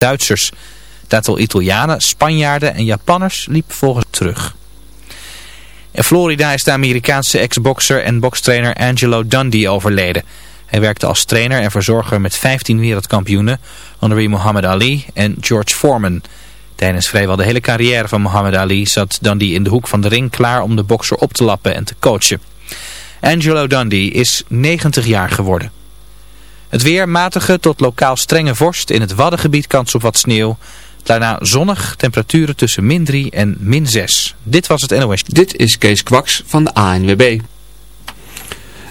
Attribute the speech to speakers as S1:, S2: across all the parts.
S1: Duitsers. Het aantal Italianen, Spanjaarden en Japanners liep volgens terug. In Florida is de Amerikaanse ex-bokser en bokstrainer Angelo Dundee overleden. Hij werkte als trainer en verzorger met 15 wereldkampioenen, onder wie Muhammad Ali en George Foreman. Tijdens vrijwel de hele carrière van Muhammad Ali zat Dundee in de hoek van de ring klaar om de bokser op te lappen en te coachen. Angelo Dundee is 90 jaar geworden. Het weer matige tot lokaal strenge vorst. In het Waddengebied kans op wat sneeuw. Daarna zonnig, temperaturen tussen min 3 en min 6. Dit was het NOS.
S2: Dit is Kees Kwaks van de ANWB.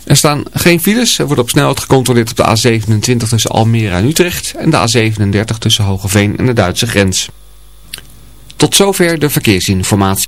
S2: Er staan geen files. Er wordt op snelheid gecontroleerd op de A27 tussen Almere en Utrecht. En de A37 tussen Hogeveen en de Duitse grens. Tot zover de verkeersinformatie.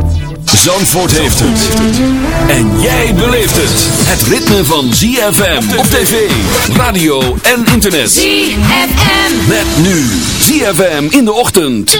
S3: Zandvoort heeft het. En jij beleeft het. Het ritme van ZFM op tv, radio en internet.
S4: ZFM.
S3: Met nu ZFM in de ochtend.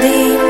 S5: believe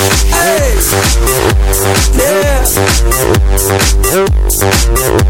S3: Hey. Yeah.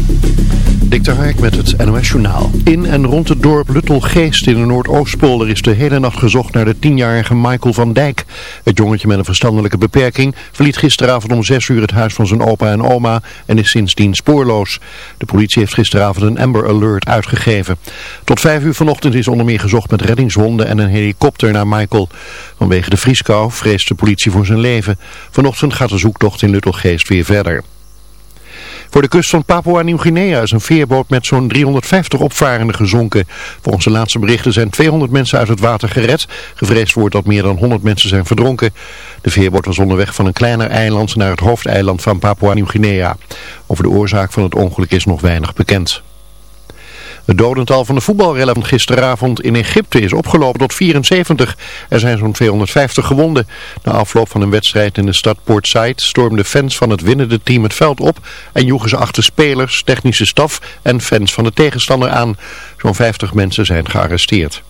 S6: Dik de Hark met het NOS Journaal. In en rond het dorp Luttelgeest in de Noordoostpolder is de hele nacht gezocht naar de tienjarige Michael van Dijk. Het jongetje met een verstandelijke beperking verliet gisteravond om zes uur het huis van zijn opa en oma en is sindsdien spoorloos. De politie heeft gisteravond een Amber Alert uitgegeven. Tot vijf uur vanochtend is onder meer gezocht met reddingshonden en een helikopter naar Michael. Vanwege de vrieskou vreest de politie voor zijn leven. Vanochtend gaat de zoektocht in Luttelgeest weer verder. Voor de kust van Papua-Nieuw-Guinea is een veerboot met zo'n 350 opvarenden gezonken. Volgens de laatste berichten zijn 200 mensen uit het water gered. Gevreesd wordt dat meer dan 100 mensen zijn verdronken. De veerboot was onderweg van een kleiner eiland naar het hoofdeiland van Papua-Nieuw-Guinea. Over de oorzaak van het ongeluk is nog weinig bekend. Het dodental van de voetbalrellen van gisteravond in Egypte is opgelopen tot 74. Er zijn zo'n 250 gewonden. Na afloop van een wedstrijd in de stad Port Said stormden fans van het winnende team het veld op en joegen ze achter spelers, technische staf en fans van de tegenstander aan. Zo'n 50 mensen zijn gearresteerd.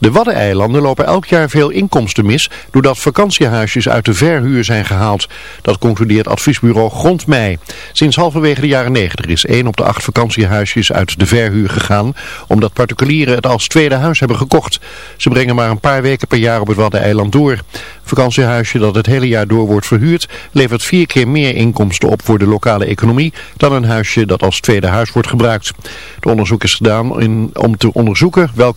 S6: De Waddeneilanden lopen elk jaar veel inkomsten mis doordat vakantiehuisjes uit de verhuur zijn gehaald. Dat concludeert adviesbureau Grondmei. Sinds halverwege de jaren 90 is 1 op de 8 vakantiehuisjes uit de verhuur gegaan omdat particulieren het als tweede huis hebben gekocht. Ze brengen maar een paar weken per jaar op het Waddeneiland door. Vakantiehuisje dat het hele jaar door wordt verhuurd levert vier keer meer inkomsten op voor de lokale economie dan een huisje dat als tweede huis wordt gebruikt. Het onderzoek is gedaan in, om te onderzoeken welke